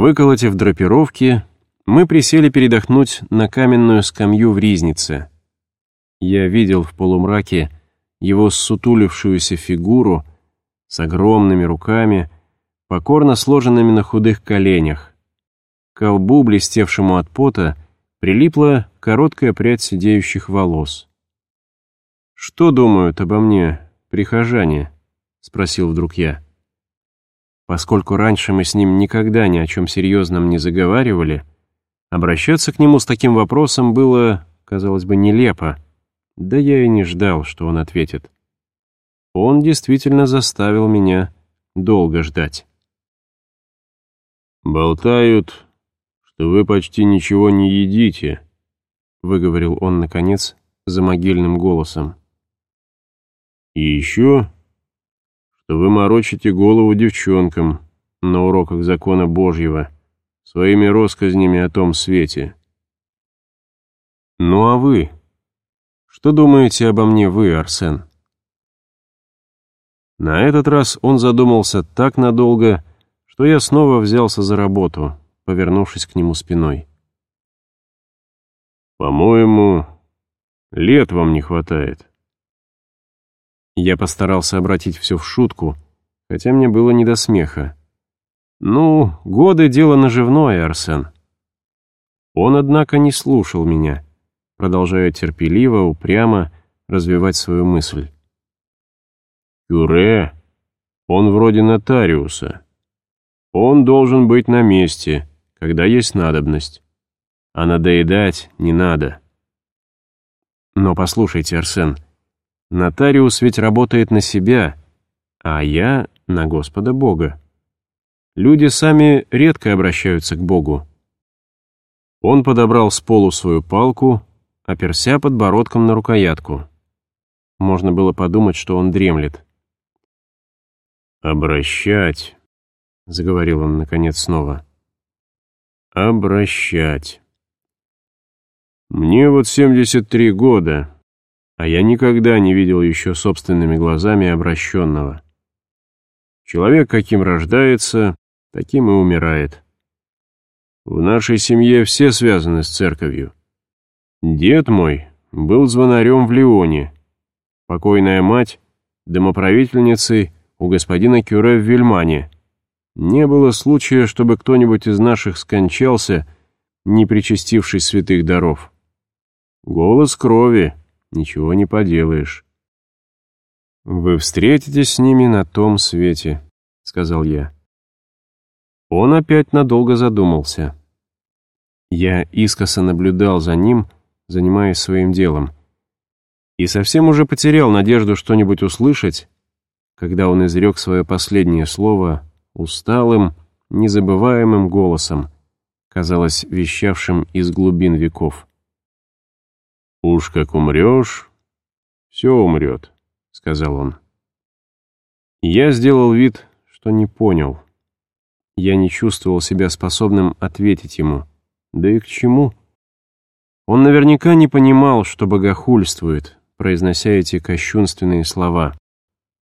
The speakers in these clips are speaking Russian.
Выколотив драпировки, мы присели передохнуть на каменную скамью в ризнице. Я видел в полумраке его сутулившуюся фигуру с огромными руками, покорно сложенными на худых коленях. К колбу, блестевшему от пота, прилипла короткая прядь сидеющих волос. «Что думают обо мне прихожане?» — спросил вдруг я. Поскольку раньше мы с ним никогда ни о чем серьезном не заговаривали, обращаться к нему с таким вопросом было, казалось бы, нелепо. Да я и не ждал, что он ответит. Он действительно заставил меня долго ждать. «Болтают, что вы почти ничего не едите», — выговорил он, наконец, за могильным голосом. «И еще вы морочите голову девчонкам на уроках закона Божьего своими россказнями о том свете. Ну а вы? Что думаете обо мне вы, Арсен? На этот раз он задумался так надолго, что я снова взялся за работу, повернувшись к нему спиной. «По-моему, лет вам не хватает». Я постарался обратить все в шутку, хотя мне было не до смеха. «Ну, годы — дело наживное, Арсен». Он, однако, не слушал меня, продолжая терпеливо, упрямо развивать свою мысль. «Кюре, он вроде нотариуса. Он должен быть на месте, когда есть надобность. А надоедать не надо». «Но послушайте, Арсен», Нотариус ведь работает на себя, а я — на Господа Бога. Люди сами редко обращаются к Богу. Он подобрал с полу свою палку, оперся подбородком на рукоятку. Можно было подумать, что он дремлет. «Обращать», — заговорил он наконец снова. «Обращать. Мне вот 73 года, а я никогда не видел еще собственными глазами обращенного. Человек каким рождается, таким и умирает. В нашей семье все связаны с церковью. Дед мой был звонарем в Лионе, покойная мать — домоправительницей у господина Кюре в Вильмане. Не было случая, чтобы кто-нибудь из наших скончался, не причастившись святых даров. Голос крови — ничего не поделаешь. «Вы встретитесь с ними на том свете», — сказал я. Он опять надолго задумался. Я искоса наблюдал за ним, занимаясь своим делом, и совсем уже потерял надежду что-нибудь услышать, когда он изрек свое последнее слово усталым, незабываемым голосом, казалось, вещавшим из глубин веков. «Уж как умрешь, все умрет», — сказал он. Я сделал вид, что не понял. Я не чувствовал себя способным ответить ему. Да и к чему? Он наверняка не понимал, что богохульствует, произнося эти кощунственные слова.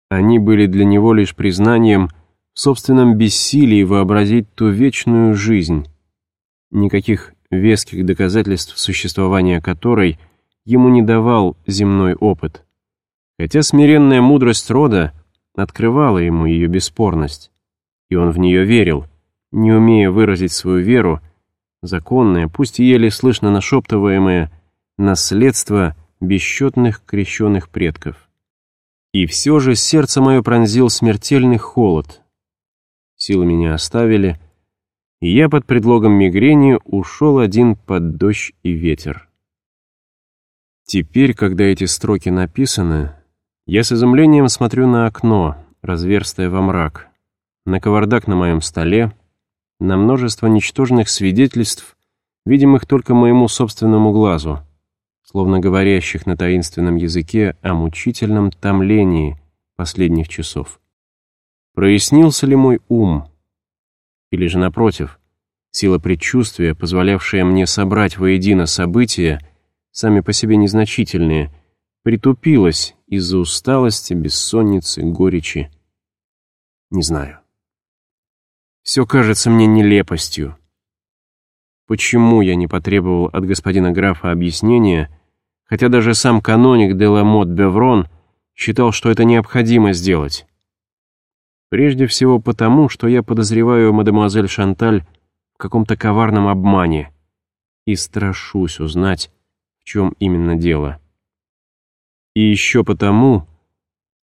Они были для него лишь признанием в собственном бессилии вообразить ту вечную жизнь, никаких веских доказательств существования которой — ему не давал земной опыт. Хотя смиренная мудрость рода открывала ему ее бесспорность, и он в нее верил, не умея выразить свою веру, законное, пусть еле слышно нашептываемое, наследство бесчетных крещенных предков. И все же сердце мое пронзил смертельный холод. Силы меня оставили, и я под предлогом мигрени ушел один под дождь и ветер. Теперь, когда эти строки написаны, я с изумлением смотрю на окно, разверстое во мрак, на кавардак на моем столе, на множество ничтожных свидетельств, видимых только моему собственному глазу, словно говорящих на таинственном языке о мучительном томлении последних часов. Прояснился ли мой ум? Или же, напротив, сила предчувствия, позволявшая мне собрать воедино события, сами по себе незначительные, притупилась из-за усталости, бессонницы, горечи. Не знаю. Все кажется мне нелепостью. Почему я не потребовал от господина графа объяснения, хотя даже сам каноник Деламот Беврон считал, что это необходимо сделать? Прежде всего потому, что я подозреваю мадемуазель Шанталь в каком-то коварном обмане и страшусь узнать, чем именно дело. И еще потому,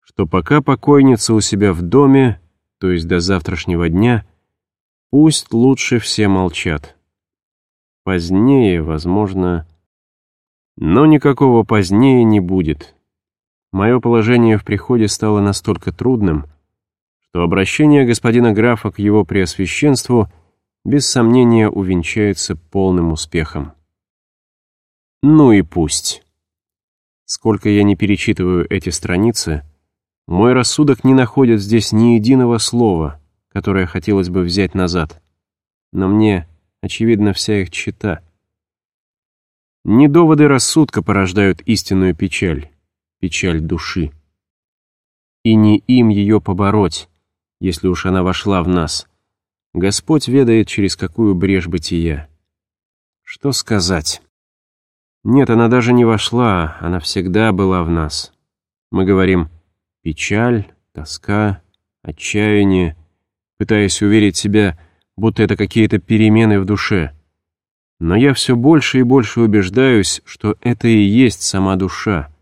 что пока покойница у себя в доме, то есть до завтрашнего дня, пусть лучше все молчат. Позднее, возможно... Но никакого позднее не будет. Мое положение в приходе стало настолько трудным, что обращение господина графа к его преосвященству без сомнения увенчается полным успехом. Ну и пусть. Сколько я не перечитываю эти страницы, мой рассудок не находит здесь ни единого слова, которое хотелось бы взять назад. Но мне, очевидно, вся их чита. Не доводы рассудка порождают истинную печаль, печаль души. И не им ее побороть, если уж она вошла в нас. Господь ведает, через какую брешь бытия. Что сказать? Нет, она даже не вошла, она всегда была в нас. Мы говорим «печаль», «тоска», «отчаяние», пытаясь уверить себя, будто это какие-то перемены в душе. Но я все больше и больше убеждаюсь, что это и есть сама душа,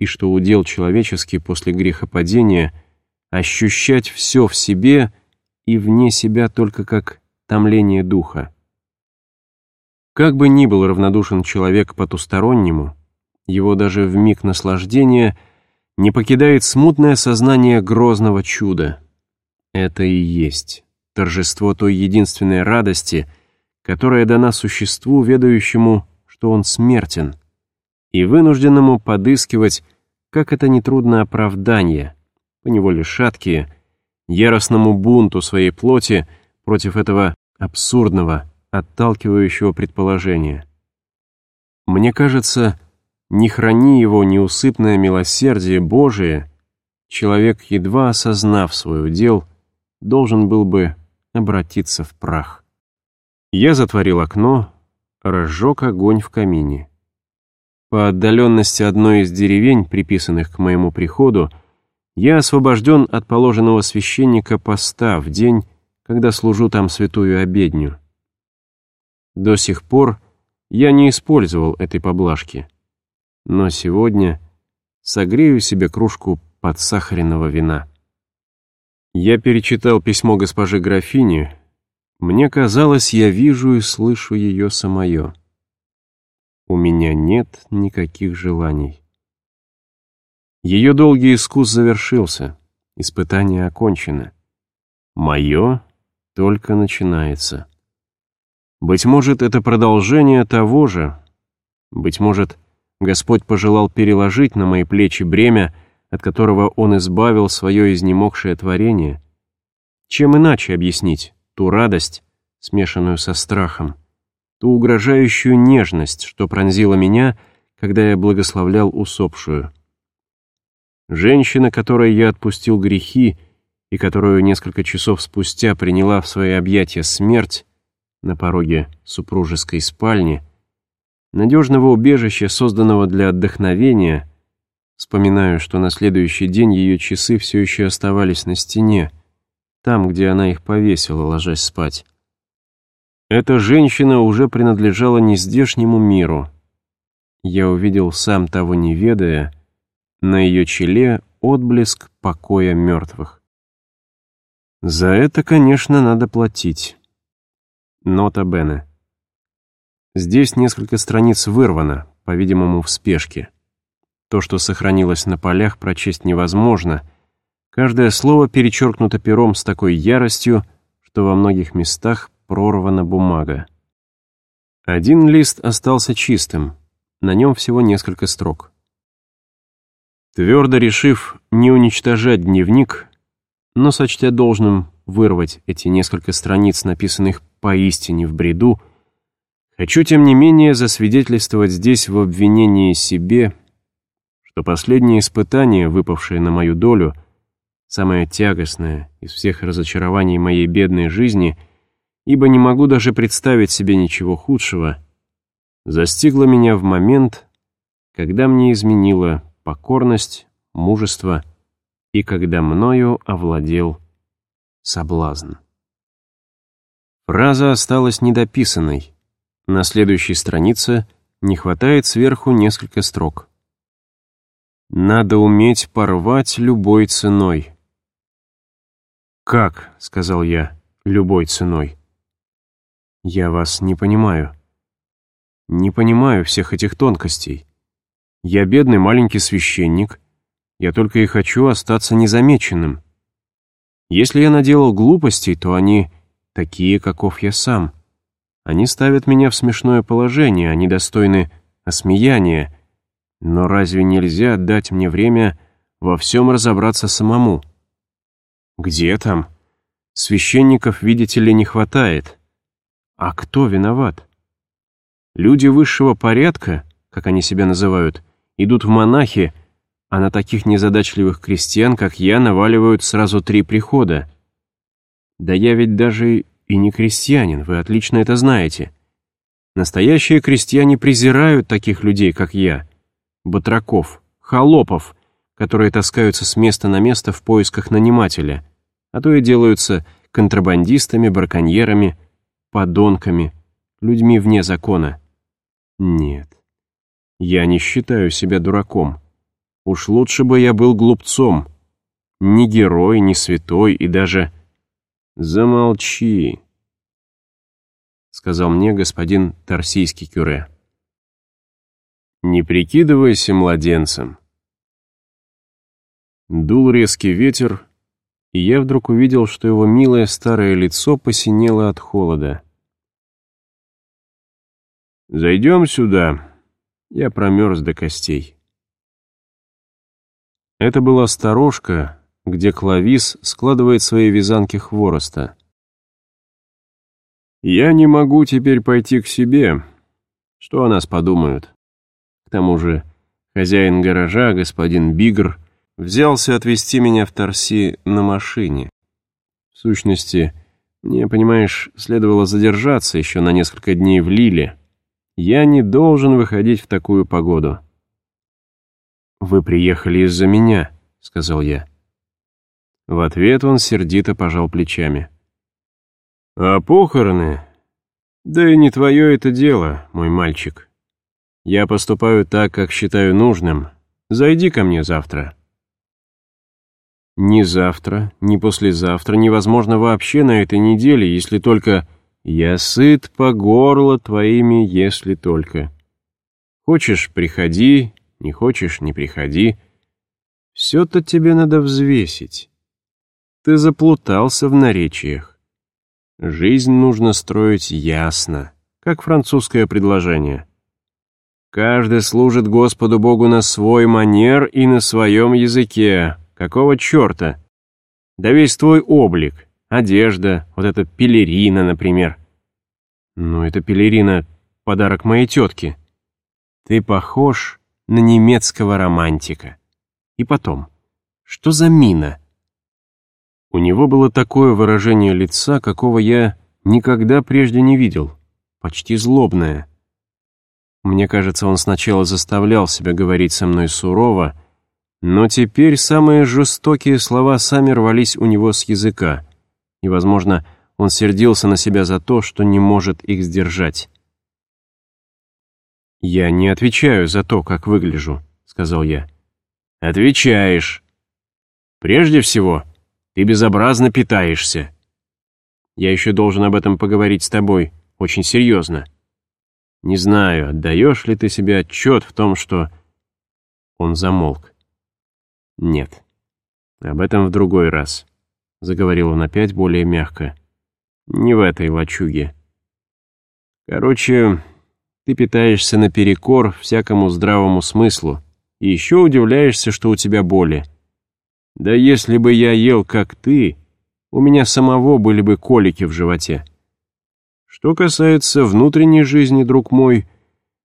и что удел человеческий после грехопадения — ощущать все в себе и вне себя только как томление духа. Как бы ни был равнодушен человек потустороннему, его даже в миг наслаждения не покидает смутное сознание грозного чуда. Это и есть торжество той единственной радости, которая дана существу, ведающему, что он смертен, и вынужденному подыскивать, как это нетрудно оправдание, поневоле шаткие, яростному бунту своей плоти против этого абсурдного, отталкивающего предположения. Мне кажется, не храни его неусыпное милосердие Божие, человек, едва осознав свой удел, должен был бы обратиться в прах. Я затворил окно, разжег огонь в камине. По отдаленности одной из деревень, приписанных к моему приходу, я освобожден от положенного священника поста в день, когда служу там святую обедню. До сих пор я не использовал этой поблажки. Но сегодня согрею себе кружку подсахаренного вина. Я перечитал письмо госпожи графини. Мне казалось, я вижу и слышу ее самое. У меня нет никаких желаний. Ее долгий искус завершился, испытание окончено. Мое только начинается. Быть может, это продолжение того же. Быть может, Господь пожелал переложить на мои плечи бремя, от которого Он избавил свое изнемогшее творение. Чем иначе объяснить ту радость, смешанную со страхом, ту угрожающую нежность, что пронзила меня, когда я благословлял усопшую. Женщина, которой я отпустил грехи и которую несколько часов спустя приняла в свои объятия смерть, на пороге супружеской спальни, надежного убежища, созданного для отдохновения, вспоминаю, что на следующий день ее часы все еще оставались на стене, там, где она их повесила, ложась спать. Эта женщина уже принадлежала нездешнему миру. Я увидел, сам того не ведая, на ее челе отблеск покоя мертвых. За это, конечно, надо платить. Нота Бене. Здесь несколько страниц вырвано, по-видимому, в спешке. То, что сохранилось на полях, прочесть невозможно. Каждое слово перечеркнуто пером с такой яростью, что во многих местах прорвана бумага. Один лист остался чистым, на нем всего несколько строк. Твердо решив не уничтожать дневник, но сочтя должным вырвать эти несколько страниц, написанных поистине в бреду, хочу, тем не менее, засвидетельствовать здесь в обвинении себе, что последнее испытание, выпавшее на мою долю, самое тягостное из всех разочарований моей бедной жизни, ибо не могу даже представить себе ничего худшего, застигло меня в момент, когда мне изменила покорность, мужество и когда мною овладел соблазн. Фраза осталась недописанной. На следующей странице не хватает сверху несколько строк. «Надо уметь порвать любой ценой». «Как?» — сказал я, — «любой ценой». «Я вас не понимаю. Не понимаю всех этих тонкостей. Я бедный маленький священник, я только и хочу остаться незамеченным. Если я наделал глупостей, то они такие, каков я сам. Они ставят меня в смешное положение, они достойны осмеяния. Но разве нельзя дать мне время во всем разобраться самому? Где там? Священников, видите ли, не хватает. А кто виноват? Люди высшего порядка, как они себя называют, идут в монахи, а на таких незадачливых крестьян, как я, наваливают сразу три прихода. Да я ведь даже и не крестьянин, вы отлично это знаете. Настоящие крестьяне презирают таких людей, как я. Батраков, холопов, которые таскаются с места на место в поисках нанимателя, а то и делаются контрабандистами, браконьерами, подонками, людьми вне закона. Нет, я не считаю себя дураком. Уж лучше бы я был глупцом. Ни герой, ни святой и даже... «Замолчи», — сказал мне господин Тарсийский кюре. «Не прикидывайся младенцем». Дул резкий ветер, и я вдруг увидел, что его милое старое лицо посинело от холода. «Зайдем сюда», я промерз до костей. Это была сторожка, где Клавис складывает свои вязанки хвороста. «Я не могу теперь пойти к себе. Что о нас подумают?» К тому же хозяин гаража, господин Бигр, взялся отвезти меня в Торси на машине. В сущности, мне, понимаешь, следовало задержаться еще на несколько дней в Лиле. Я не должен выходить в такую погоду. «Вы приехали из-за меня», — сказал я. В ответ он сердито пожал плечами. «А похороны? Да и не твое это дело, мой мальчик. Я поступаю так, как считаю нужным. Зайди ко мне завтра». Ни завтра, ни послезавтра невозможно вообще на этой неделе, если только «я сыт по горло твоими, если только». Хочешь, приходи, не хочешь — не приходи. Все-то тебе надо взвесить. Ты заплутался в наречиях. Жизнь нужно строить ясно, как французское предложение. Каждый служит Господу Богу на свой манер и на своем языке. Какого черта? Да весь твой облик, одежда, вот эта пелерина, например. Ну, это пелерина — подарок моей тетке. Ты похож на немецкого романтика. И потом, что за мина? У него было такое выражение лица, какого я никогда прежде не видел, почти злобное. Мне кажется, он сначала заставлял себя говорить со мной сурово, но теперь самые жестокие слова сами рвались у него с языка, и, возможно, он сердился на себя за то, что не может их сдержать. «Я не отвечаю за то, как выгляжу», — сказал я. «Отвечаешь. Прежде всего, ты безобразно питаешься. Я еще должен об этом поговорить с тобой, очень серьезно. Не знаю, отдаешь ли ты себе отчет в том, что...» Он замолк. «Нет, об этом в другой раз», — заговорил он опять более мягко. «Не в этой лачуге. Короче, ты питаешься наперекор всякому здравому смыслу и еще удивляешься, что у тебя боли. Да если бы я ел, как ты, у меня самого были бы колики в животе. Что касается внутренней жизни, друг мой,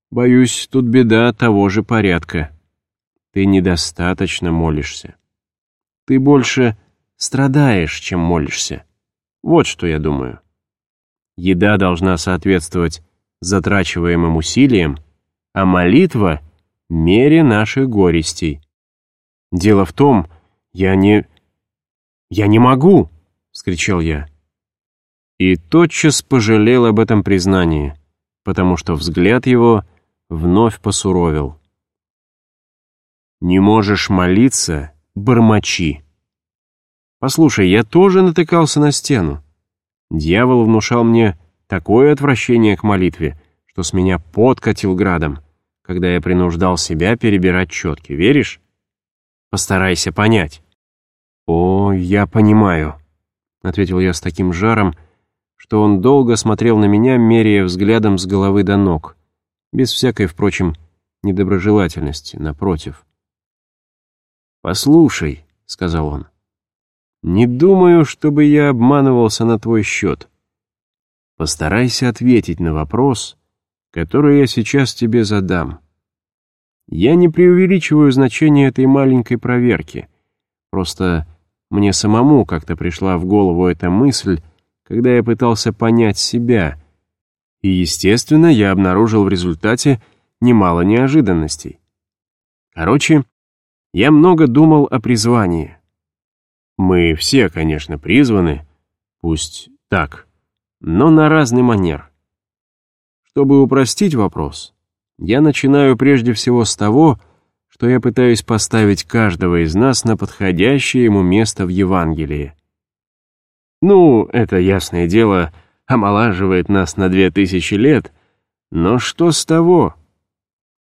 боюсь, тут беда того же порядка. Ты недостаточно молишься. Ты больше страдаешь, чем молишься. Вот что я думаю. Еда должна соответствовать затрачиваемым усилиям, а молитва — мере наших горестей. Дело в том, я не... я не могу, — скричал я. И тотчас пожалел об этом признании, потому что взгляд его вновь посуровил. «Не можешь молиться, бормочи». Послушай, я тоже натыкался на стену. Дьявол внушал мне такое отвращение к молитве, что с меня подкатил градом, когда я принуждал себя перебирать четки. Веришь? Постарайся понять. «О, я понимаю», — ответил я с таким жаром, что он долго смотрел на меня, меряя взглядом с головы до ног, без всякой, впрочем, недоброжелательности, напротив. «Послушай», — сказал он, — «не думаю, чтобы я обманывался на твой счет. Постарайся ответить на вопрос, который я сейчас тебе задам. Я не преувеличиваю значение этой маленькой проверки, просто мне самому как-то пришла в голову эта мысль, когда я пытался понять себя, и, естественно, я обнаружил в результате немало неожиданностей. Короче, я много думал о призвании. Мы все, конечно, призваны, пусть так, но на разный манер. Чтобы упростить вопрос, я начинаю прежде всего с того, что я пытаюсь поставить каждого из нас на подходящее ему место в Евангелии. Ну, это, ясное дело, омолаживает нас на две тысячи лет, но что с того?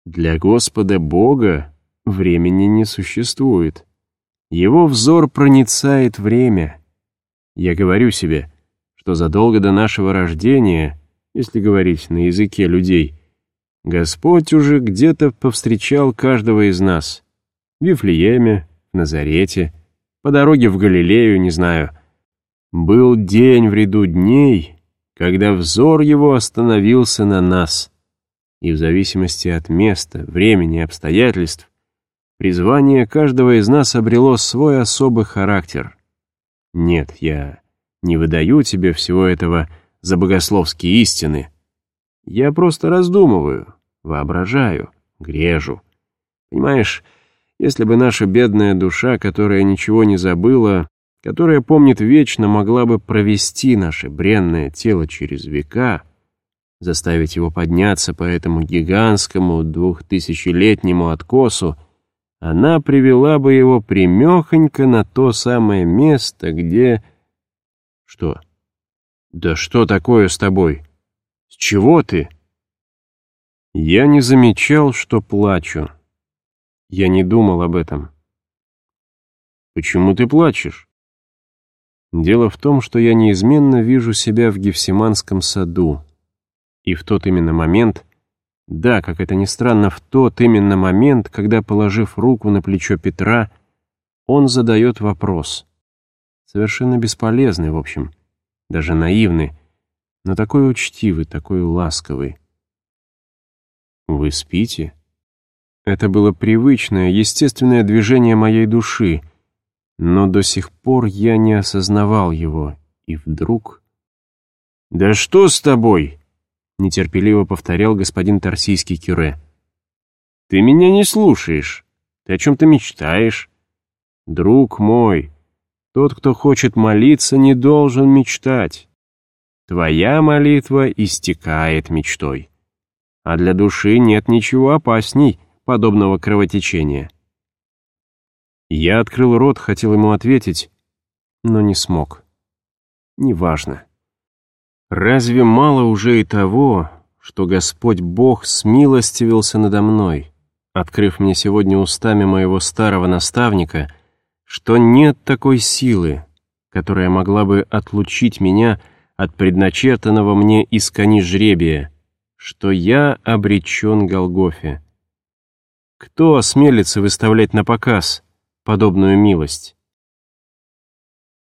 Для Господа Бога времени не существует. Его взор проницает время. Я говорю себе, что задолго до нашего рождения, если говорить на языке людей, Господь уже где-то повстречал каждого из нас. В Вифлееме, в Назарете, по дороге в Галилею, не знаю — был день в ряду дней, когда взор его остановился на нас, и в зависимости от места, времени и обстоятельств, призвание каждого из нас обрело свой особый характер. Нет, я не выдаю тебе всего этого за богословские истины. Я просто раздумываю, воображаю, грежу. Понимаешь, если бы наша бедная душа, которая ничего не забыла, которая помнит вечно, могла бы провести наше бренное тело через века, заставить его подняться по этому гигантскому двухтысячелетнему откосу, она привела бы его примехонько на то самое место, где... Что? Да что такое с тобой? С чего ты? Я не замечал, что плачу. Я не думал об этом. Почему ты плачешь? Дело в том, что я неизменно вижу себя в Гефсиманском саду. И в тот именно момент, да, как это ни странно, в тот именно момент, когда, положив руку на плечо Петра, он задает вопрос. Совершенно бесполезный, в общем, даже наивный, но такой учтивый, такой ласковый. «Вы спите?» Это было привычное, естественное движение моей души — но до сих пор я не осознавал его, и вдруг... «Да что с тобой?» — нетерпеливо повторял господин Тарсийский Кюре. «Ты меня не слушаешь. Ты о чем-то мечтаешь. Друг мой, тот, кто хочет молиться, не должен мечтать. Твоя молитва истекает мечтой. А для души нет ничего опасней подобного кровотечения. Я открыл рот, хотел ему ответить, но не смог. Неважно. Разве мало уже и того, что Господь Бог смилостивился надо мной, открыв мне сегодня устами моего старого наставника, что нет такой силы, которая могла бы отлучить меня от предначертанного мне из кони жребия, что я обречен Голгофе. Кто осмелится выставлять на показ — подобную милость.